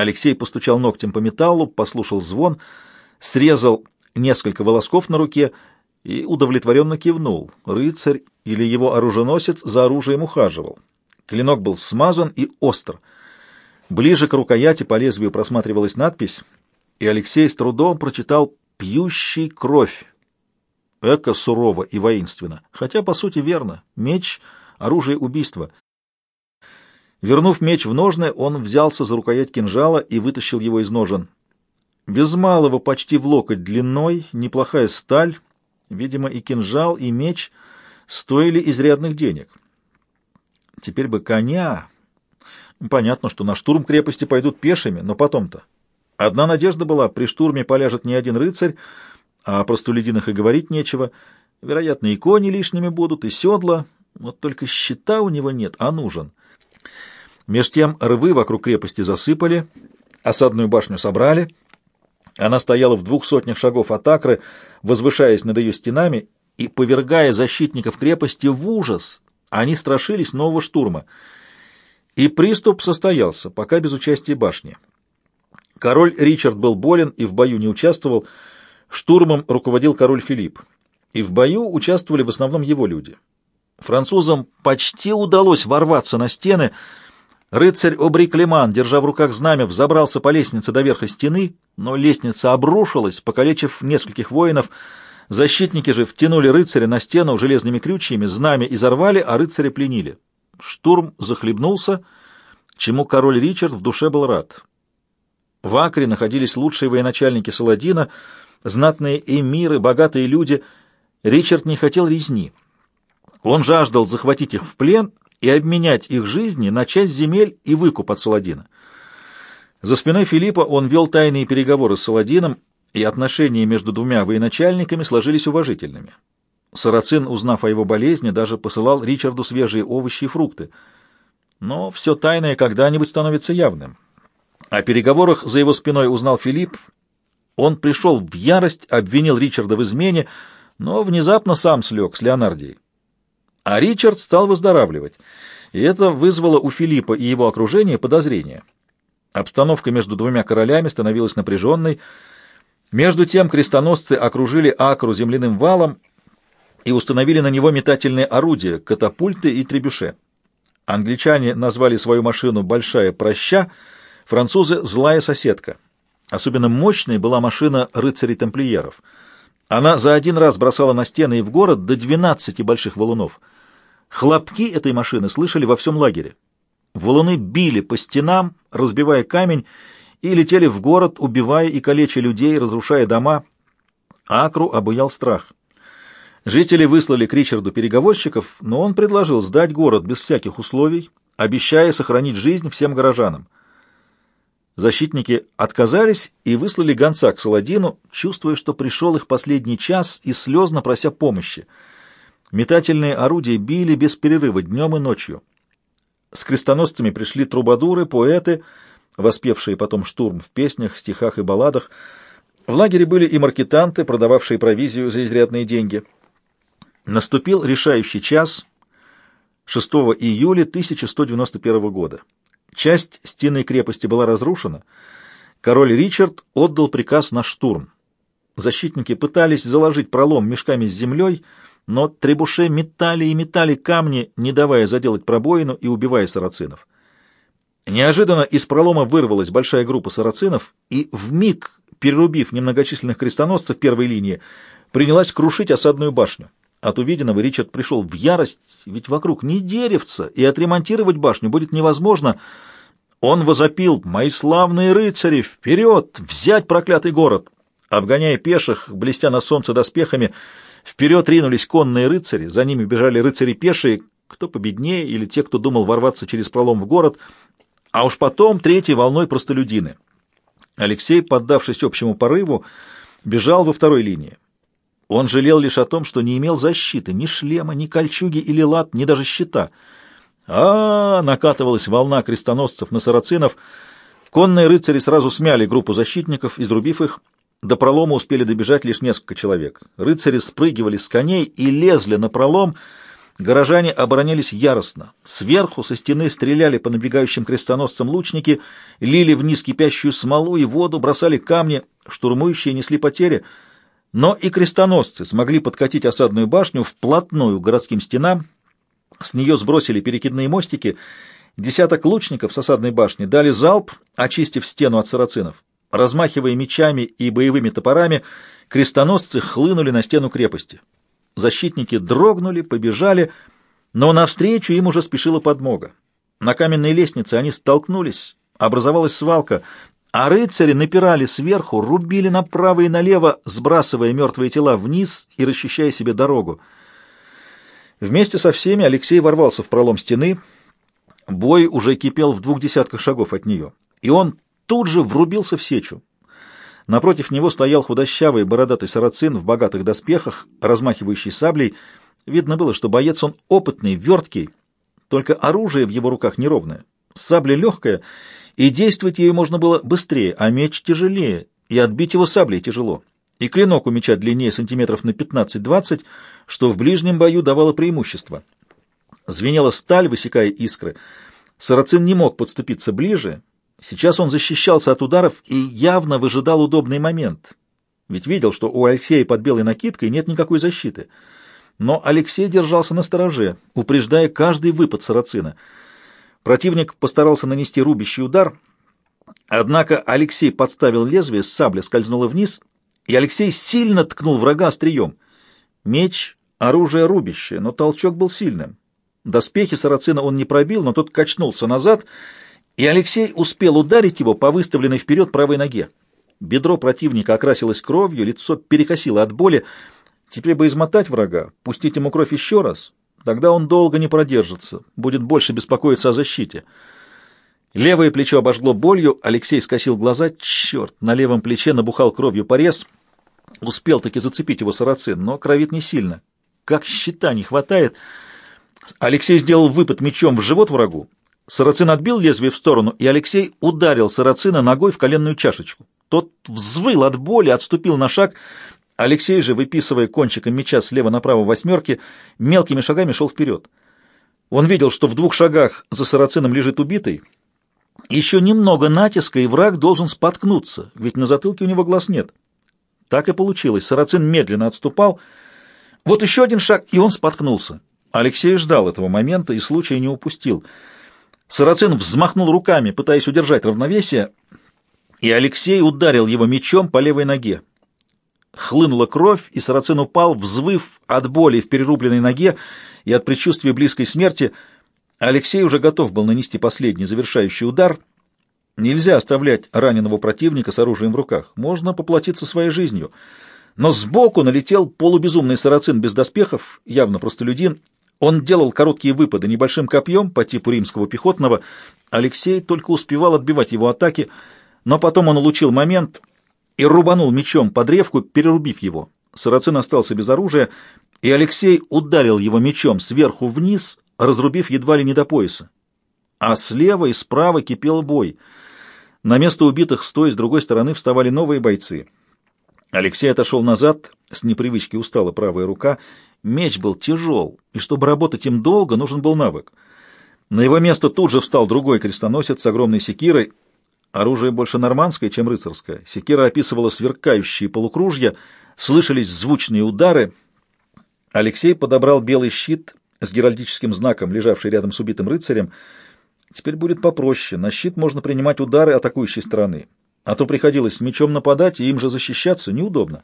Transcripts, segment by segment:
Алексей постучал ногтем по металлу, послушал звон, срезал несколько волосков на руке и удовлетворенно кивнул. Рыцарь или его оруженосец за оружием ухаживал. Клинок был смазан и остр. Ближе к рукояти по лезвию просматривалась надпись, и Алексей с трудом прочитал «Пьющий кровь». Эко сурово и воинственно, хотя, по сути, верно. Меч — оружие убийства. Вернув меч в ножны, он взялся за рукоять кинжала и вытащил его из ножен. Без малого почти в локоть длиной, неплохая сталь, видимо, и кинжал, и меч стоили изрядных денег. Теперь бы коня. Понятно, что на штурм крепости пойдут пешими, но потом-то. Одна надежда была, при штурме поляжет не один рыцарь, а о простолюдинах и говорить нечего. Вероятно, и кони лишними будут, и седла. Вот только щита у него нет, а нужен. Меж тем рвы вокруг крепости засыпали, осадную башню собрали. Она стояла в двух сотнях шагов от Акры, возвышаясь над ее стенами и повергая защитников крепости в ужас. Они страшились нового штурма. И приступ состоялся, пока без участия башни. Король Ричард был болен и в бою не участвовал, Штурмом руководил король Филипп, и в бою участвовали в основном его люди. Французам почти удалось ворваться на стены. Рыцарь Обри Клеман, держа в руках знамя, взобрался по лестнице до верха стены, но лестница обрушилась, покалечив нескольких воинов. Защитники же втянули рыцаря на стену железными крючьями, знамя изорвали, а рыцаря пленили. Штурм захлебнулся, чему король Ричард в душе был рад. В Акре находились лучшие военачальники Саладина — знатные эмиры, богатые люди. Ричард не хотел резни. Он жаждал захватить их в плен и обменять их жизни на часть земель и выкуп от Саладина. За спиной Филиппа он вел тайные переговоры с Саладином, и отношения между двумя военачальниками сложились уважительными. Сарацин, узнав о его болезни, даже посылал Ричарду свежие овощи и фрукты. Но все тайное когда-нибудь становится явным. О переговорах за его спиной узнал Филипп он пришел в ярость, обвинил Ричарда в измене, но внезапно сам слег с Леонардией. А Ричард стал выздоравливать, и это вызвало у Филиппа и его окружения подозрения. Обстановка между двумя королями становилась напряженной. Между тем крестоносцы окружили Акру земляным валом и установили на него метательные орудия, катапульты и требюше. Англичане назвали свою машину «Большая проща», французы «Злая соседка». Особенно мощной была машина рыцарей-тамплиеров. Она за один раз бросала на стены и в город до 12 больших валунов. Хлопки этой машины слышали во всем лагере. Валуны били по стенам, разбивая камень, и летели в город, убивая и калеча людей, разрушая дома. Акру обуял страх. Жители выслали к Ричарду переговорщиков, но он предложил сдать город без всяких условий, обещая сохранить жизнь всем горожанам. Защитники отказались и выслали гонца к Саладину, чувствуя, что пришел их последний час и слезно прося помощи. Метательные орудия били без перерыва днем и ночью. С крестоносцами пришли трубадуры, поэты, воспевшие потом штурм в песнях, стихах и балладах. В лагере были и маркетанты, продававшие провизию за изрядные деньги. Наступил решающий час 6 июля 1191 года. Часть стены крепости была разрушена. Король Ричард отдал приказ на штурм. Защитники пытались заложить пролом мешками с землей, но требуше метали и метали камни, не давая заделать пробоину и убивая сарацинов. Неожиданно из пролома вырвалась большая группа сарацинов и, вмиг перерубив немногочисленных крестоносцев первой линии, принялась крушить осадную башню. От увиденного Ричард пришел в ярость, ведь вокруг не деревца, и отремонтировать башню будет невозможно. Он возопил «Мои славные рыцари, вперед! Взять проклятый город!» Обгоняя пеших, блестя на солнце доспехами, вперед ринулись конные рыцари, за ними бежали рыцари пешие, кто победнее или те, кто думал ворваться через пролом в город, а уж потом третьей волной простолюдины. Алексей, поддавшись общему порыву, бежал во второй линии. Он жалел лишь о том, что не имел защиты, ни шлема, ни кольчуги или лад, ни даже щита. А, -а, -а накатывалась волна крестоносцев на сарацинов. Конные рыцари сразу смяли группу защитников, изрубив их. До пролома успели добежать лишь несколько человек. Рыцари спрыгивали с коней и лезли на пролом, Горожане оборонялись яростно. Сверху со стены стреляли по набегающим крестоносцам лучники, лили вниз кипящую смолу и воду, бросали камни, штурмующие несли потери. Но и крестоносцы смогли подкатить осадную башню вплотную к городским стенам, с нее сбросили перекидные мостики, десяток лучников с осадной башни дали залп, очистив стену от сарацинов. Размахивая мечами и боевыми топорами, крестоносцы хлынули на стену крепости. Защитники дрогнули, побежали, но навстречу им уже спешила подмога. На каменной лестнице они столкнулись, образовалась свалка, а рыцари напирали сверху, рубили направо и налево, сбрасывая мертвые тела вниз и расчищая себе дорогу. Вместе со всеми Алексей ворвался в пролом стены. Бой уже кипел в двух десятках шагов от нее, и он тут же врубился в сечу. Напротив него стоял худощавый бородатый сарацин в богатых доспехах, размахивающий саблей. Видно было, что боец он опытный, верткий, только оружие в его руках неровное. Сабля легкая, и действовать ею можно было быстрее, а меч тяжелее, и отбить его саблей тяжело. И клинок у меча длиннее сантиметров на 15-20, что в ближнем бою давало преимущество. Звенела сталь, высекая искры. Сарацин не мог подступиться ближе, Сейчас он защищался от ударов и явно выжидал удобный момент. Ведь видел, что у Алексея под белой накидкой нет никакой защиты. Но Алексей держался на стороже, упреждая каждый выпад сарацина. Противник постарался нанести рубящий удар, однако Алексей подставил лезвие, сабля скользнула вниз, и Алексей сильно ткнул врага острием. Меч — оружие рубящее, но толчок был сильным. Доспехи сарацина он не пробил, но тот качнулся назад — и Алексей успел ударить его по выставленной вперед правой ноге. Бедро противника окрасилось кровью, лицо перекосило от боли. Теперь бы измотать врага, пустить ему кровь еще раз. Тогда он долго не продержится, будет больше беспокоиться о защите. Левое плечо обожгло болью, Алексей скосил глаза. Черт, на левом плече набухал кровью порез. Успел таки зацепить его сарацин, но кровит не сильно. Как щита не хватает. Алексей сделал выпад мечом в живот врагу, Сарацин отбил лезвие в сторону, и Алексей ударил Сарацина ногой в коленную чашечку. Тот взвыл от боли, отступил на шаг. Алексей же, выписывая кончиком меча слева направо восьмерки, мелкими шагами шел вперед. Он видел, что в двух шагах за Сарацином лежит убитый. Еще немного натиска, и враг должен споткнуться, ведь на затылке у него глаз нет. Так и получилось. Сарацин медленно отступал. Вот еще один шаг, и он споткнулся. Алексей ждал этого момента и случая не упустил — Сарацин взмахнул руками, пытаясь удержать равновесие, и Алексей ударил его мечом по левой ноге. Хлынула кровь, и Сарацин упал, взвыв от боли в перерубленной ноге и от предчувствия близкой смерти. Алексей уже готов был нанести последний завершающий удар. Нельзя оставлять раненого противника с оружием в руках. Можно поплатиться своей жизнью. Но сбоку налетел полубезумный сарацин без доспехов, явно простолюдин, он делал короткие выпады небольшим копьем по типу римского пехотного. Алексей только успевал отбивать его атаки, но потом он улучил момент и рубанул мечом по древку, перерубив его. Сарацин остался без оружия, и Алексей ударил его мечом сверху вниз, разрубив едва ли не до пояса. А слева и справа кипел бой. На место убитых с той и с другой стороны вставали новые бойцы. Алексей отошел назад, с непривычки устала правая рука, Меч был тяжел, и чтобы работать им долго, нужен был навык. На его место тут же встал другой крестоносец с огромной секирой. Оружие больше нормандское, чем рыцарское. Секира описывала сверкающие полукружья, слышались звучные удары. Алексей подобрал белый щит с геральдическим знаком, лежавший рядом с убитым рыцарем. Теперь будет попроще. На щит можно принимать удары атакующей стороны. А то приходилось мечом нападать и им же защищаться неудобно.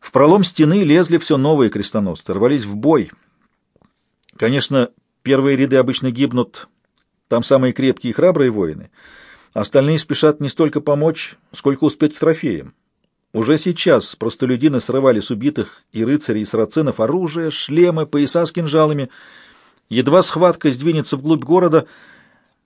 В пролом стены лезли все новые крестоносцы, рвались в бой. Конечно, первые ряды обычно гибнут, там самые крепкие и храбрые воины. Остальные спешат не столько помочь, сколько успеть к трофеям. Уже сейчас простолюдины срывали с убитых и рыцарей, и сарацинов оружие, шлемы, пояса с кинжалами. Едва схватка сдвинется вглубь города,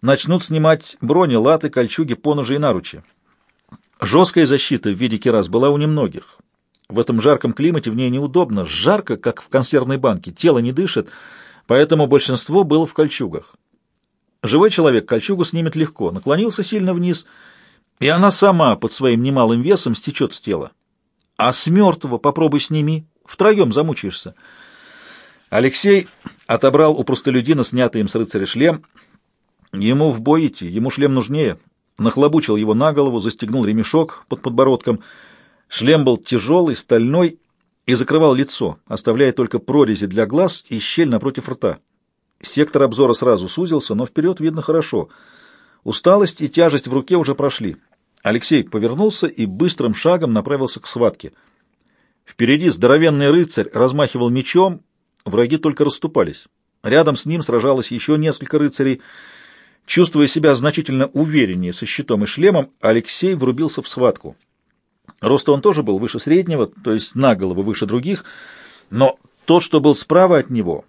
начнут снимать брони, латы, кольчуги, поножи и наручи. Жесткая защита в виде кирас была у немногих. В этом жарком климате в ней неудобно, жарко, как в консервной банке, тело не дышит, поэтому большинство было в кольчугах. Живой человек кольчугу снимет легко, наклонился сильно вниз, и она сама под своим немалым весом стечет с тела. А с мертвого попробуй сними, втроем замучаешься. Алексей отобрал у простолюдина снятый им с рыцаря шлем. Ему в бой идти, ему шлем нужнее. Нахлобучил его на голову, застегнул ремешок под подбородком. Шлем был тяжелый, стальной и закрывал лицо, оставляя только прорези для глаз и щель напротив рта. Сектор обзора сразу сузился, но вперед видно хорошо. Усталость и тяжесть в руке уже прошли. Алексей повернулся и быстрым шагом направился к схватке. Впереди здоровенный рыцарь размахивал мечом, враги только расступались. Рядом с ним сражалось еще несколько рыцарей. Чувствуя себя значительно увереннее со щитом и шлемом, Алексей врубился в схватку. Роста он тоже был выше среднего, то есть на голову выше других, но тот, что был справа от него,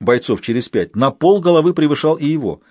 бойцов через пять, на пол головы превышал и его —